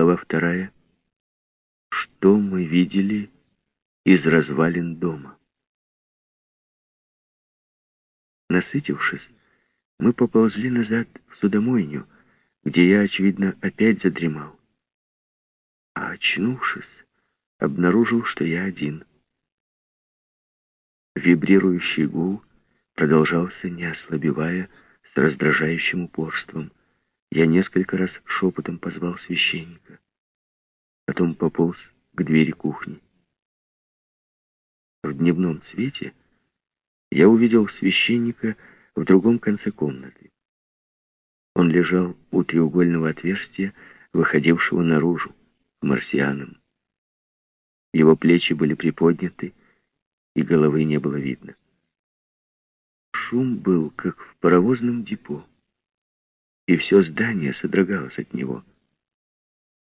Глава вторая. Что мы видели из развалин дома? Насытившись, мы поползли назад в судомойню, где я, очевидно, опять задремал. А очнувшись, обнаружил, что я один. Вибрирующий гул продолжался, не ослабевая, с раздражающим упорством. Я несколько раз шепотом позвал священника. Потом пополз к двери кухни. В дневном свете я увидел священника в другом конце комнаты. Он лежал у треугольного отверстия, выходившего наружу, к марсианам. Его плечи были приподняты, и головы не было видно. Шум был, как в паровозном депо, и все здание содрогалось от него.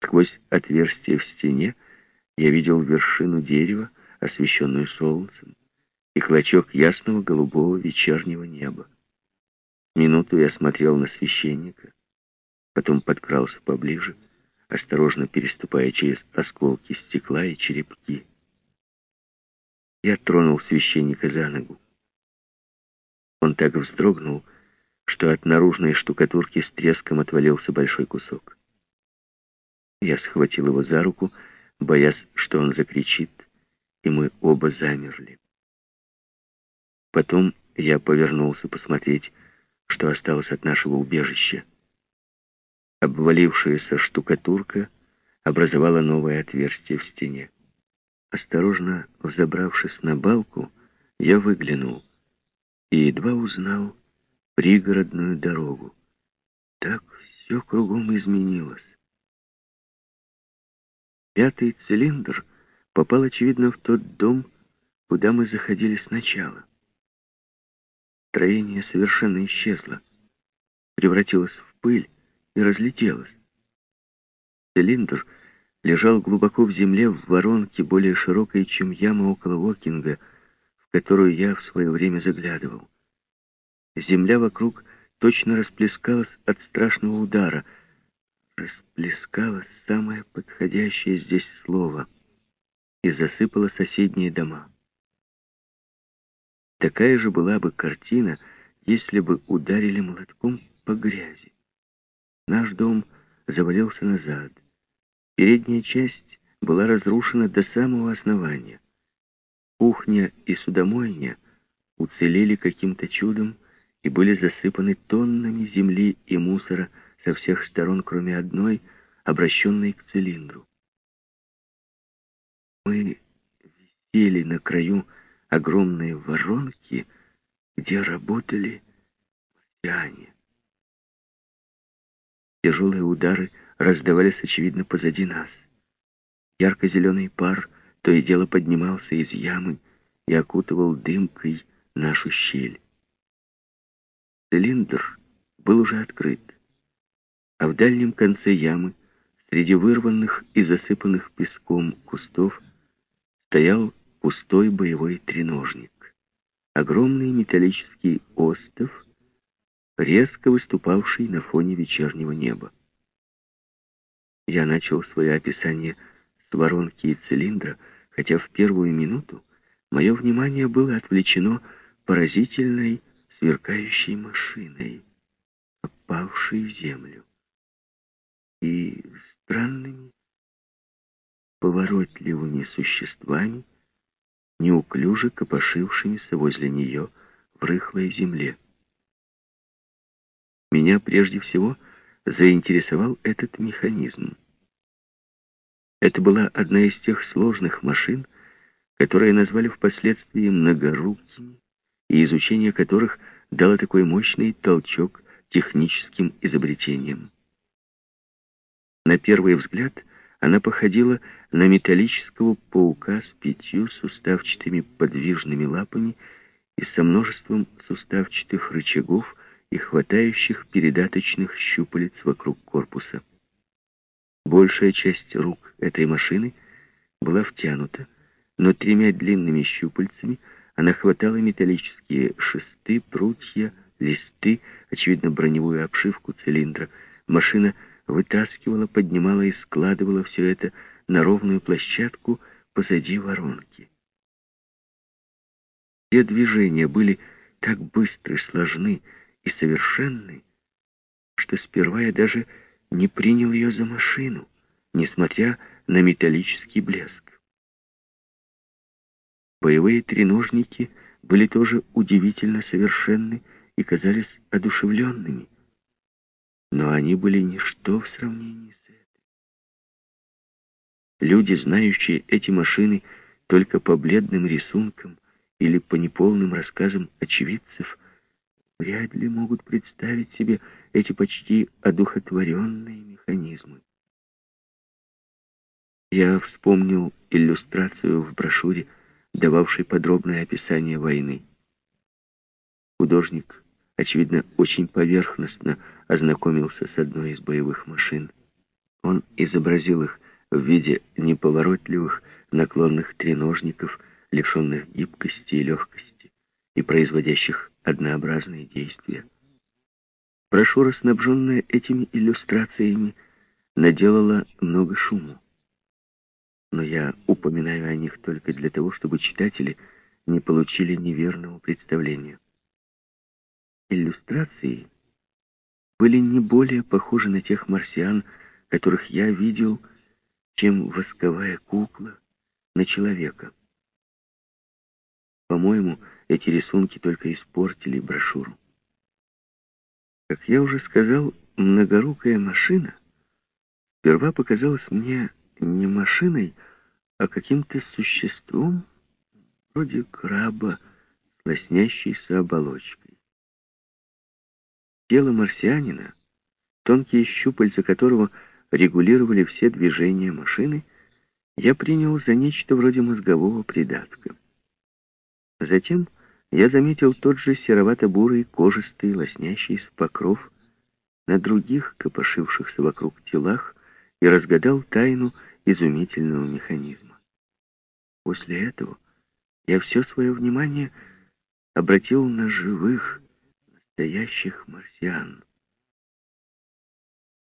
Сквозь отверстие в стене я видел вершину дерева, освещенную солнцем, и клочок ясного голубого вечернего неба. Минуту я смотрел на священника, потом подкрался поближе, осторожно переступая через осколки стекла и черепки. Я тронул священника за ногу. Он так вздрогнул, что от наружной штукатурки с треском отвалился большой кусок. Я схватил его за руку, боясь, что он закричит, и мы оба замерли. Потом я повернулся посмотреть, что осталось от нашего убежища. Обвалившаяся штукатурка образовала новое отверстие в стене. Осторожно взобравшись на балку, я выглянул и едва узнал пригородную дорогу. Так все кругом изменилось. Пятый цилиндр попал, очевидно, в тот дом, куда мы заходили сначала. Строение совершенно исчезло, превратилось в пыль и разлетелось. Цилиндр лежал глубоко в земле в воронке, более широкой, чем яма около Уокинга, в которую я в свое время заглядывал. Земля вокруг точно расплескалась от страшного удара. Расплескалась самое подходящее здесь слово и засыпала соседние дома. Такая же была бы картина, если бы ударили молотком по грязи. Наш дом завалился назад. Передняя часть была разрушена до самого основания. Кухня и судомойня уцелели каким-то чудом и были засыпаны тоннами земли и мусора со всех сторон, кроме одной, обращенной к цилиндру. Мы висели на краю огромные воронки, где работали марсиане. Тяжелые удары раздавались, очевидно, позади нас. Ярко-зеленый пар то и дело поднимался из ямы и окутывал дымкой нашу щель. Цилиндр был уже открыт, а в дальнем конце ямы, среди вырванных и засыпанных песком кустов, стоял пустой боевой треножник. Огромный металлический остов, резко выступавший на фоне вечернего неба. Я начал свое описание с воронки и цилиндра, хотя в первую минуту мое внимание было отвлечено поразительной сверкающей машиной, опавшей землю, и странными поворотливыми существами, неуклюже копошившимися возле нее в рыхлой земле. Меня прежде всего заинтересовал этот механизм. Это была одна из тех сложных машин, которые назвали впоследствии многорукими, и изучение которых дало такой мощный толчок техническим изобретениям. На первый взгляд она походила на металлического паука с пятью суставчатыми подвижными лапами и со множеством суставчатых рычагов и хватающих передаточных щупалец вокруг корпуса. Большая часть рук этой машины была втянута, но тремя длинными щупальцами она хватала металлические шесты, прутья, листы, очевидно, броневую обшивку цилиндра. Машина вытаскивала, поднимала и складывала все это на ровную площадку позади воронки. Все движения были так быстры, сложны и совершенны, что сперва я даже не принял ее за машину, несмотря на металлический блеск. Боевые треножники были тоже удивительно совершенны и казались одушевленными, но они были ничто в сравнении с этой. Люди, знающие эти машины только по бледным рисункам или по неполным рассказам очевидцев, вряд ли могут представить себе эти почти одухотворенные механизмы. Я вспомнил иллюстрацию в брошюре, дававшей подробное описание войны. Художник, очевидно, очень поверхностно ознакомился с одной из боевых машин. Он изобразил их в виде неповоротливых наклонных треножников, лишенных гибкости и легкости и производящих однообразные действия. Брошюра, снабженная этими иллюстрациями, наделала много шуму. Но я упоминаю о них только для того, чтобы читатели не получили неверного представления. Иллюстрации были не более похожи на тех марсиан, которых я видел, чем восковая кукла на человека. По-моему, эти рисунки только испортили брошюру. Как я уже сказал, многорукая машина сперва показалась мне не машиной, а каким-то существом вроде краба с лоснящейся оболочкой. Тело марсианина, тонкие щупальца которого регулировали все движения машины, я принял за нечто вроде мозгового придатка. Затем я заметил тот же серовато-бурый, кожистый, лоснящийся покров на других копошившихся вокруг телах и разгадал тайну изумительного механизма. После этого я все свое внимание обратил на живых, настоящих марсиан.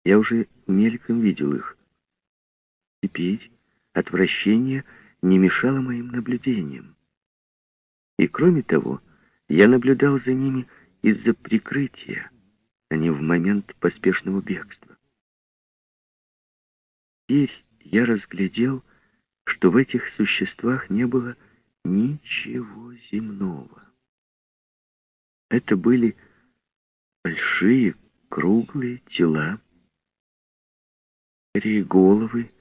Я уже мельком видел их. Теперь отвращение не мешало моим наблюдениям. И кроме того, я наблюдал за ними из-за прикрытия, а не в момент поспешного бегства. Теперь я разглядел, что в этих существах не было ничего земного. Это были большие круглые тела, головы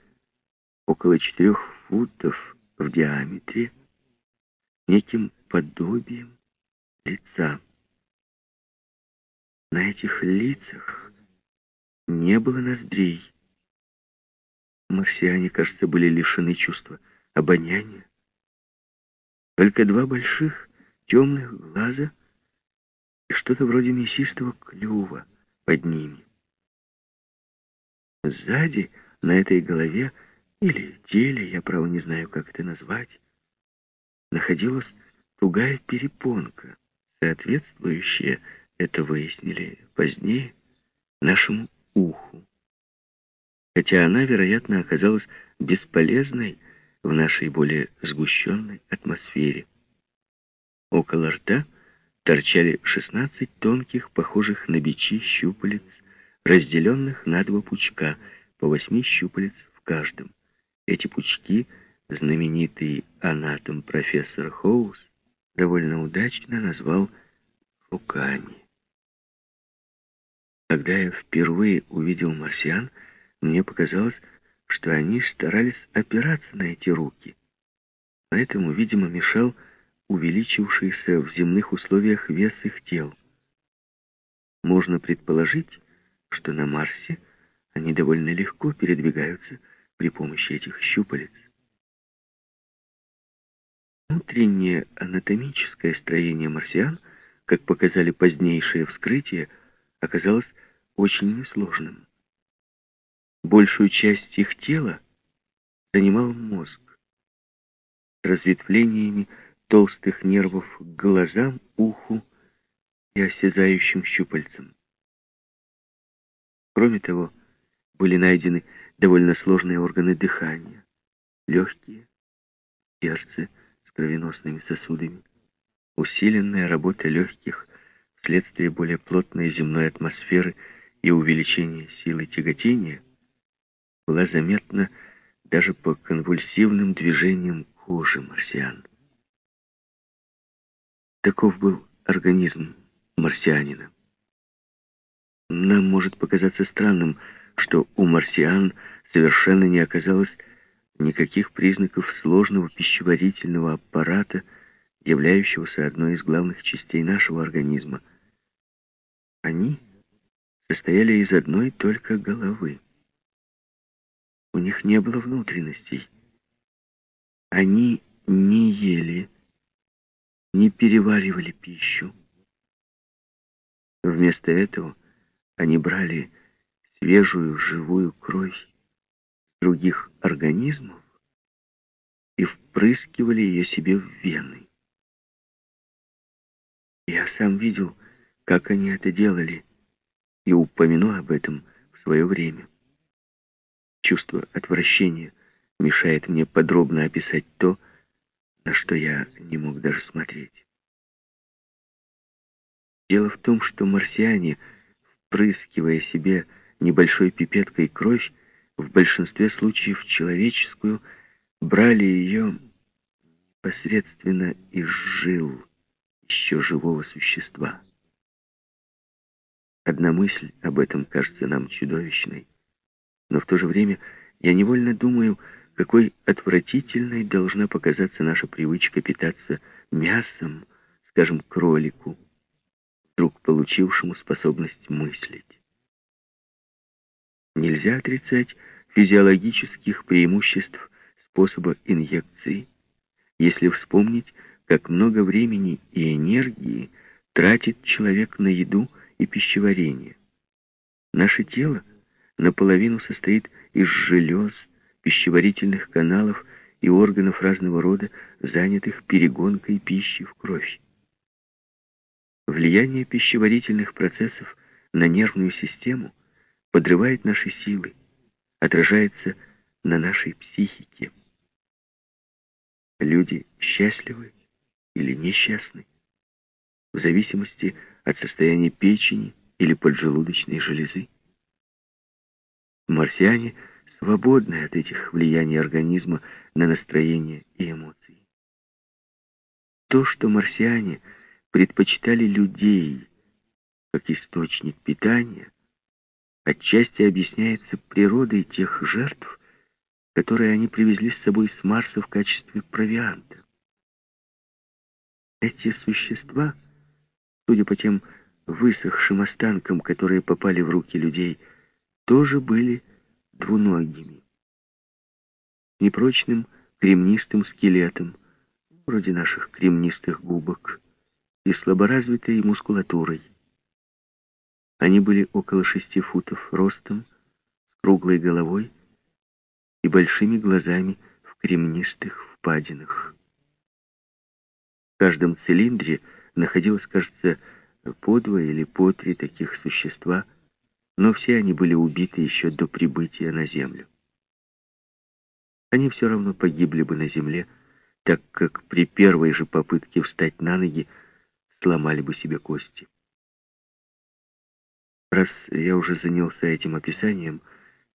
около четырех футов в диаметре, неким подобием лица. На этих лицах не было ноздрей. Марсиане, кажется, были лишены чувства обоняния. Только два больших темных глаза и что-то вроде мясистого клюва под ними. Сзади, на этой голове или теле, я, право, не знаю, как это назвать, находилась тугая перепонка, соответствующая, это выяснили позднее, нашему уху. Хотя она, вероятно, оказалась бесполезной в нашей более сгущенной атмосфере. Около рта торчали 16 тонких, похожих на бичи щупалец, разделенных на два пучка, по восьми щупалец в каждом. Эти пучки — знаменитый анатом профессор Хоус довольно удачно назвал руками. Когда я впервые увидел марсиан, мне показалось, что они старались опираться на эти руки. Поэтому, видимо, мешал увеличившийся в земных условиях вес их тел. Можно предположить, что на Марсе они довольно легко передвигаются при помощи этих щупалец. Внутреннее анатомическое строение марсиан, как показали позднейшие вскрытия, оказалось очень несложным. Большую часть их тела занимал мозг. Разветвлениями толстых нервов к глазам, уху и осязающим щупальцам. Кроме того, были найдены довольно сложные органы дыхания, легкие, сердце с кровеносными сосудами, усиленная работа легких вследствие более плотной земной атмосферы и увеличения силы тяготения была заметна даже по конвульсивным движениям кожи марсиан. Таков был организм марсианина. Нам может показаться странным, что у марсиан совершенно не оказалось никаких признаков сложного пищеварительного аппарата, являющегося одной из главных частей нашего организма. Они состояли из одной только головы. У них не было внутренностей. Они не ели, не переваривали пищу. Вместо этого они брали свежую живую кровь других организмов и впрыскивали ее себе в вены. Я сам видел, как они это делали, и упомяну об этом в свое время. Чувство отвращения мешает мне подробно описать то, на что я не мог даже смотреть. Дело в том, что марсиане, впрыскивая себе небольшой пипеткой кровь, в большинстве случаев человеческую, брали ее непосредственно из жил еще живого существа. Одна мысль об этом кажется нам чудовищной, но в то же время я невольно думаю, какой отвратительной должна показаться наша привычка питаться мясом, скажем, кролику, вдруг получившему способность мыслить. Нельзя отрицать физиологических преимуществ способа инъекции, если вспомнить, как много времени и энергии тратит человек на еду и пищеварение. Наше тело наполовину состоит из желез, пищеварительных каналов и органов разного рода, занятых перегонкой пищи в кровь. Влияние пищеварительных процессов на нервную систему подрывает наши силы, отражается на нашей психике. Люди счастливы или несчастны, в зависимости от состояния печени или поджелудочной железы. Марсиане свободны от этих влияний организма на настроение и эмоции. То, что марсиане предпочитали людей как источник питания, отчасти объясняется природой тех жертв, которые они привезли с собой с Марса в качестве провианта. Эти существа, судя по тем высохшим останкам, которые попали в руки людей, тоже были двуногими. Непрочным кремнистым скелетом, вроде наших кремнистых губок, и слаборазвитой мускулатурой. Они были около шести футов ростом, с круглой головой и большими глазами в кремнистых впадинах. В каждом цилиндре находилось, кажется, по два или по три таких существа, но все они были убиты еще до прибытия на Землю. Они все равно погибли бы на Земле, так как при первой же попытке встать на ноги сломали бы себе кости. Раз я уже занялся этим описанием,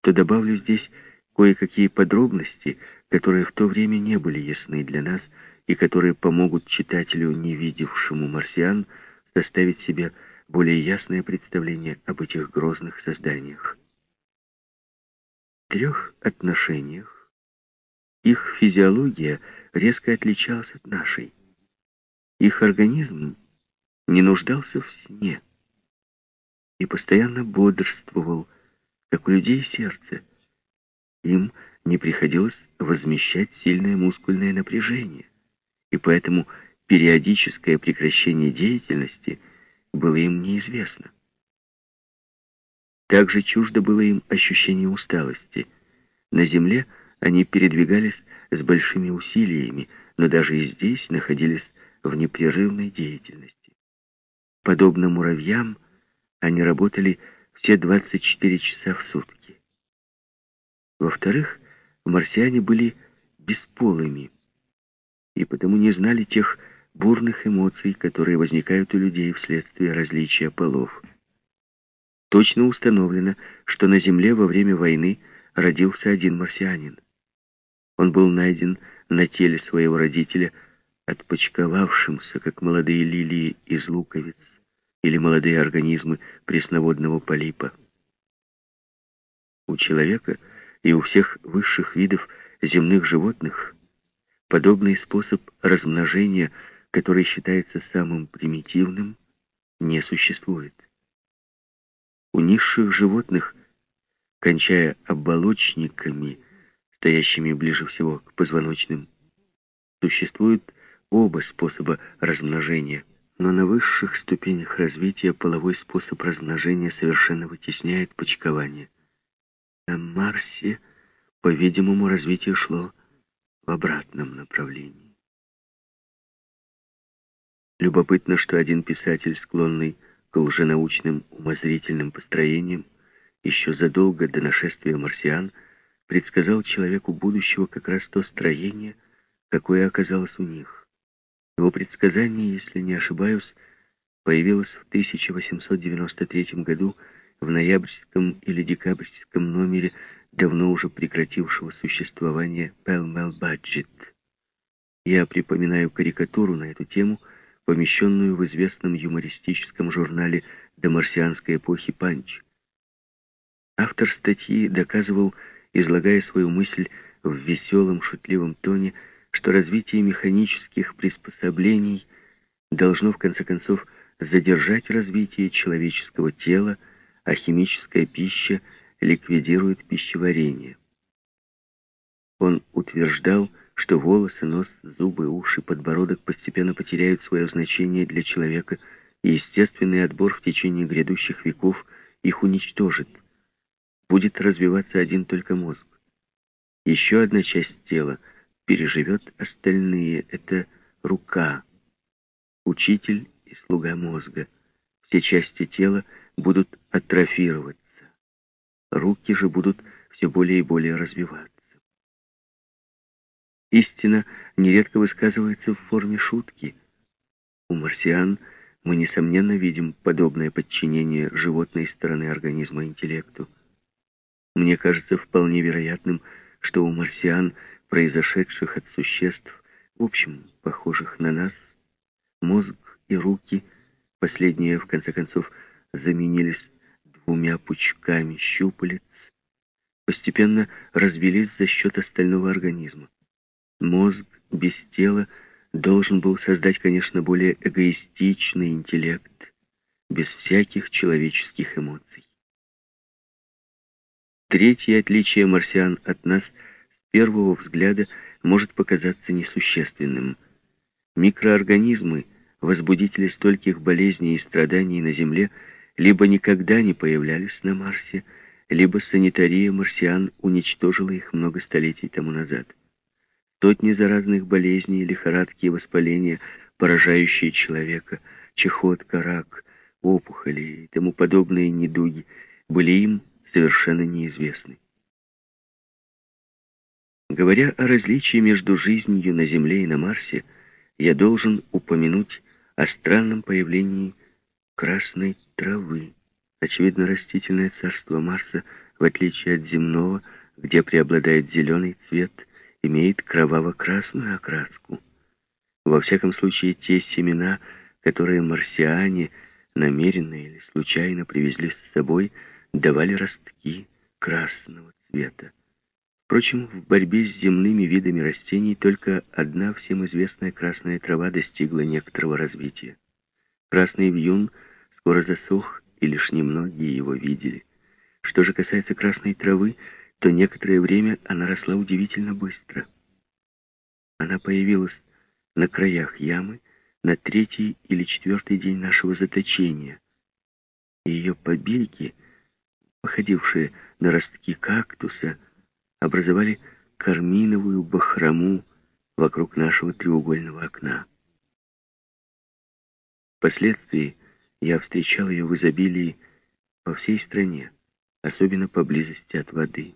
то добавлю здесь кое-какие подробности, которые в то время не были ясны для нас и которые помогут читателю, не видевшему марсиан, составить себе более ясное представление об этих грозных созданиях. В трех отношениях их физиология резко отличалась от нашей. Их организм не нуждался в сне и постоянно бодрствовал, как у людей сердце. Им не приходилось возмещать сильное мускульное напряжение, и поэтому периодическое прекращение деятельности было им неизвестно. Также чуждо было им ощущение усталости. На земле они передвигались с большими усилиями, но даже и здесь находились в непрерывной деятельности. Подобно муравьям, они работали все 24 часа в сутки. Во-вторых, марсиане были бесполыми и потому не знали тех бурных эмоций, которые возникают у людей вследствие различия полов. Точно установлено, что на Земле во время войны родился один марсианин. Он был найден на теле своего родителя, отпочковавшимся, как молодые лилии из луковиц или молодые организмы пресноводного полипа. У человека и у всех высших видов земных животных подобный способ размножения, который считается самым примитивным, не существует. У низших животных, кончая оболочниками, стоящими ближе всего к позвоночным, существуют оба способа размножения, но на высших ступенях развития половой способ размножения совершенно вытесняет почкование. На Марсе, по-видимому, развитие шло в обратном направлении. Любопытно, что один писатель, склонный к лженаучным умозрительным построениям, еще задолго до нашествия марсиан, предсказал человеку будущего как раз то строение, какое оказалось у них. Его предсказание, если не ошибаюсь, появилось в 1893 году в ноябрьском или декабрьском номере давно уже прекратившего существование Pell Budget. Я припоминаю карикатуру на эту тему, помещенную в известном юмористическом журнале до марсианской эпохи «Панч». Автор статьи доказывал, излагая свою мысль в веселом, шутливом тоне, что развитие механических приспособлений должно, в конце концов, задержать развитие человеческого тела, а химическая пища ликвидирует пищеварение. Он утверждал, что волосы, нос, зубы, уши, подбородок постепенно потеряют свое значение для человека, и естественный отбор в течение грядущих веков их уничтожит. Будет развиваться один только мозг. Еще одна часть тела переживет остальные. Это рука, учитель и слуга мозга. Все части тела будут атрофироваться. Руки же будут все более и более развиваться. Истина нередко высказывается в форме шутки. У марсиан мы, несомненно, видим подобное подчинение животной стороны организма интеллекту. Мне кажется вполне вероятным, что у марсиан, произошедших от существ, в общем, похожих на нас, мозг и руки, последние, в конце концов, заменились двумя пучками щупалец, постепенно развелись за счет остального организма. Мозг без тела должен был создать, конечно, более эгоистичный интеллект, без всяких человеческих эмоций. Третье отличие марсиан от нас с первого взгляда может показаться несущественным. Микроорганизмы, возбудители стольких болезней и страданий на Земле, либо никогда не появлялись на Марсе, либо санитария марсиан уничтожила их много столетий тому назад. Сотни заразных болезней, лихорадки и воспаления, поражающие человека, чехотка, рак, опухоли и тому подобные недуги, были им совершенно неизвестны. Говоря о различии между жизнью на Земле и на Марсе, я должен упомянуть о странном появлении красной травы. Очевидно, растительное царство Марса, в отличие от земного, где преобладает зеленый цвет, имеет кроваво-красную окраску. Во всяком случае, те семена, которые марсиане намеренно или случайно привезли с собой, давали ростки красного цвета. Впрочем, в борьбе с земными видами растений только одна всем известная красная трава достигла некоторого развития. Красный вьюн — скоро засох, и лишь немногие его видели. Что же касается красной травы, то некоторое время она росла удивительно быстро. Она появилась на краях ямы на третий или четвертый день нашего заточения. И ее побеги, походившие на ростки кактуса, образовали карминовую бахрому вокруг нашего треугольного окна. Впоследствии я встречал ее в изобилии по всей стране, особенно поблизости от воды.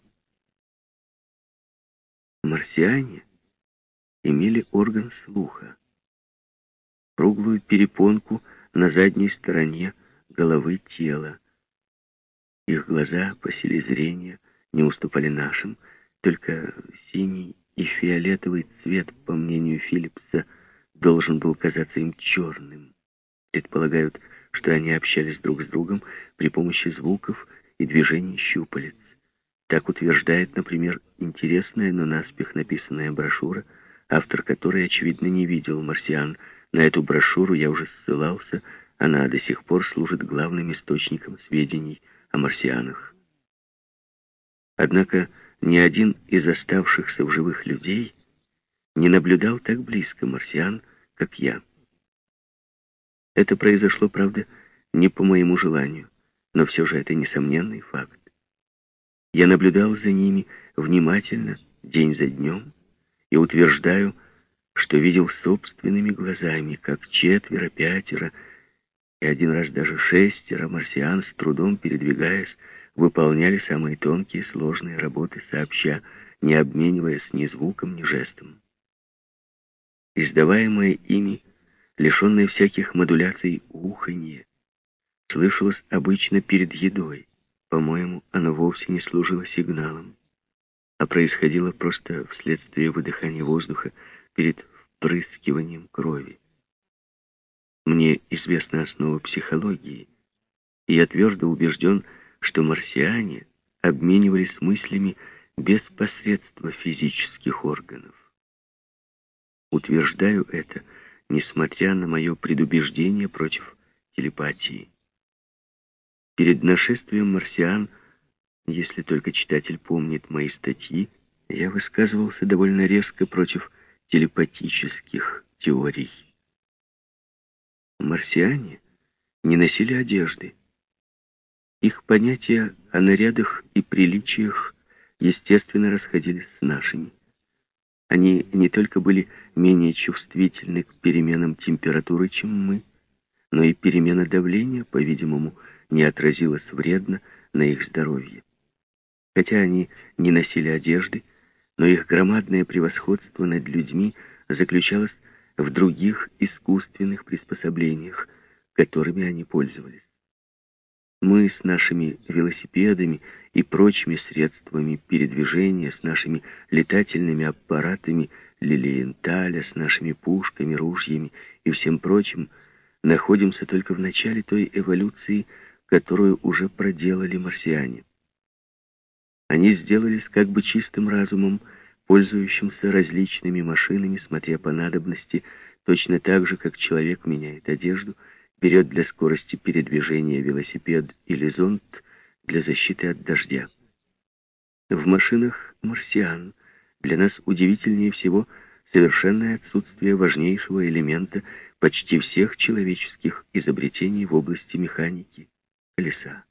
Марсиане имели орган слуха, круглую перепонку на задней стороне головы тела. Их глаза по силе зрения не уступали нашим, только синий и фиолетовый цвет, по мнению Филлипса, должен был казаться им черным. Предполагают, что они общались друг с другом при помощи звуков и движений щупалец. Так утверждает, например, интересная, но наспех написанная брошюра, автор которой, очевидно, не видел марсиан. На эту брошюру я уже ссылался, она до сих пор служит главным источником сведений о марсианах. Однако ни один из оставшихся в живых людей не наблюдал так близко марсиан, как я. Это произошло, правда, не по моему желанию, но все же это несомненный факт. Я наблюдал за ними внимательно, день за днем, и утверждаю, что видел собственными глазами, как четверо, пятеро и один раз даже шестеро марсиан, с трудом передвигаясь, выполняли самые тонкие сложные работы сообща, не обмениваясь ни звуком, ни жестом. Издаваемое ими, лишенное всяких модуляций уханье, слышалось обычно перед едой. По-моему, оно вовсе не служило сигналом, а происходило просто вследствие выдыхания воздуха перед впрыскиванием крови. Мне известна основа психологии, и я твердо убежден, что марсиане обменивались мыслями без посредства физических органов. Утверждаю это, несмотря на мое предубеждение против телепатии. Перед нашествием марсиан, если только читатель помнит мои статьи, я высказывался довольно резко против телепатических теорий. Марсиане не носили одежды. Их понятия о нарядах и приличиях естественно расходились с нашими. Они не только были менее чувствительны к переменам температуры, чем мы, но и перемена давления, по-видимому, не отразилась вредно на их здоровье. Хотя они не носили одежды, но их громадное превосходство над людьми заключалось в других искусственных приспособлениях, которыми они пользовались. Мы с нашими велосипедами и прочими средствами передвижения, с нашими летательными аппаратами Лилиенталя, с нашими пушками, ружьями и всем прочим, находимся только в начале той эволюции, которую уже проделали марсиане. Они сделались как бы чистым разумом, пользующимся различными машинами, смотря по надобности, точно так же, как человек меняет одежду — берет для скорости передвижения велосипед или зонт для защиты от дождя. В машинах марсиан для нас удивительнее всего совершенное отсутствие важнейшего элемента почти всех человеческих изобретений в области механики — колеса.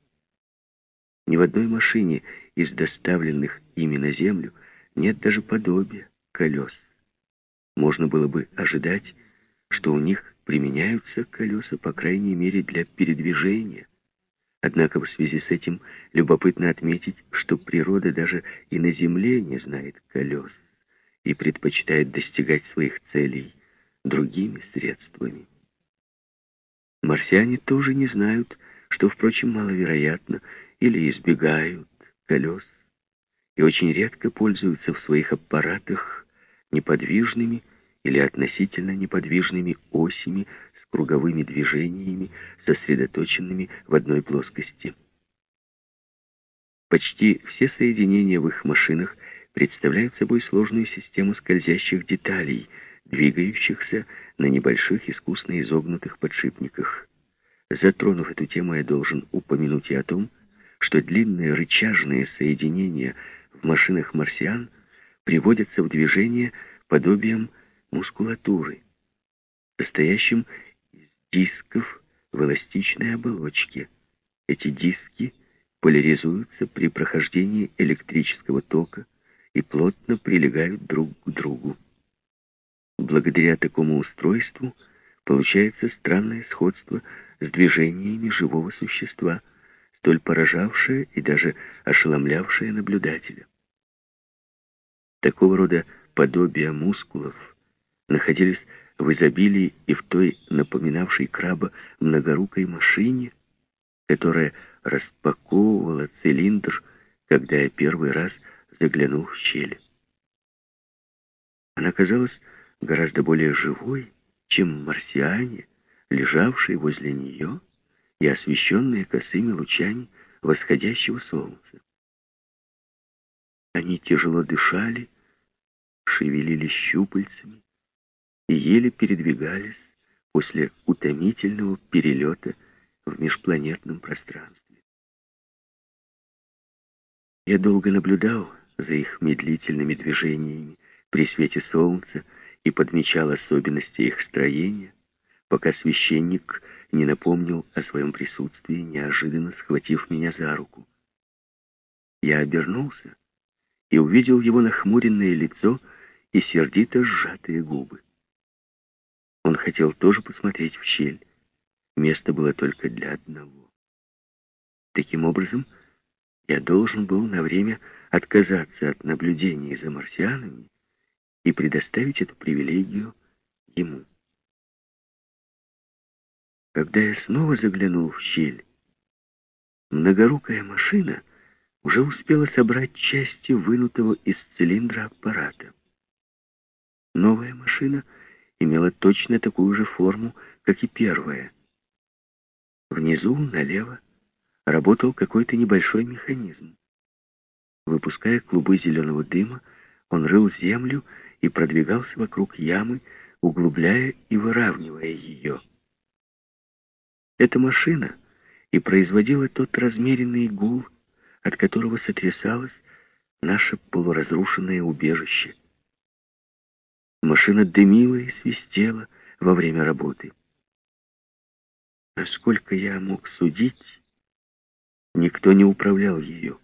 Ни в одной машине из доставленных ими на Землю нет даже подобия колес. Можно было бы ожидать, что у них применяются колеса, по крайней мере, для передвижения. Однако в связи с этим любопытно отметить, что природа даже и на Земле не знает колес и предпочитает достигать своих целей другими средствами. Марсиане тоже не знают, что, впрочем, маловероятно, или избегают колес, и очень редко пользуются в своих аппаратах неподвижными или относительно неподвижными осями с круговыми движениями, сосредоточенными в одной плоскости. Почти все соединения в их машинах представляют собой сложную систему скользящих деталей, двигающихся на небольших искусно изогнутых подшипниках. Затронув эту тему, я должен упомянуть и о том, что длинные рычажные соединения в машинах марсиан приводятся в движение подобием мускулатуры, состоящим из дисков в эластичной оболочке. Эти диски поляризуются при прохождении электрического тока и плотно прилегают друг к другу. Благодаря такому устройству получается странное сходство с движениями живого существа, столь поражавшее и даже ошеломлявшее наблюдателя. Такого рода подобия мускулов находились в изобилии и в той напоминавшей краба многорукой машине, которая распаковывала цилиндр, когда я первый раз заглянул в щель. Она казалась гораздо более живой, чем марсиане, лежавшие возле нее и освещенные косыми лучами восходящего солнца. Они тяжело дышали, шевелили щупальцами и еле передвигались после утомительного перелета в межпланетном пространстве. Я долго наблюдал за их медлительными движениями при свете солнца и подмечал особенности их строения, пока священник не напомнил о своем присутствии, неожиданно схватив меня за руку. Я обернулся и увидел его нахмуренное лицо и сердито сжатые губы. Он хотел тоже посмотреть в щель. Место было только для одного. Таким образом, я должен был на время отказаться от наблюдений за марсианами и предоставить эту привилегию ему. Когда я снова заглянул в щель, многорукая машина уже успела собрать части вынутого из цилиндра аппарата. Новая машина имела точно такую же форму, как и первая. Внизу, налево, работал какой-то небольшой механизм. Выпуская клубы зеленого дыма, он рыл землю и продвигался вокруг ямы, углубляя и выравнивая ее. Эта машина и производила тот размеренный гул, от которого сотрясалось наше полуразрушенное убежище. Машина дымила и свистела во время работы. Насколько я мог судить, никто не управлял ее.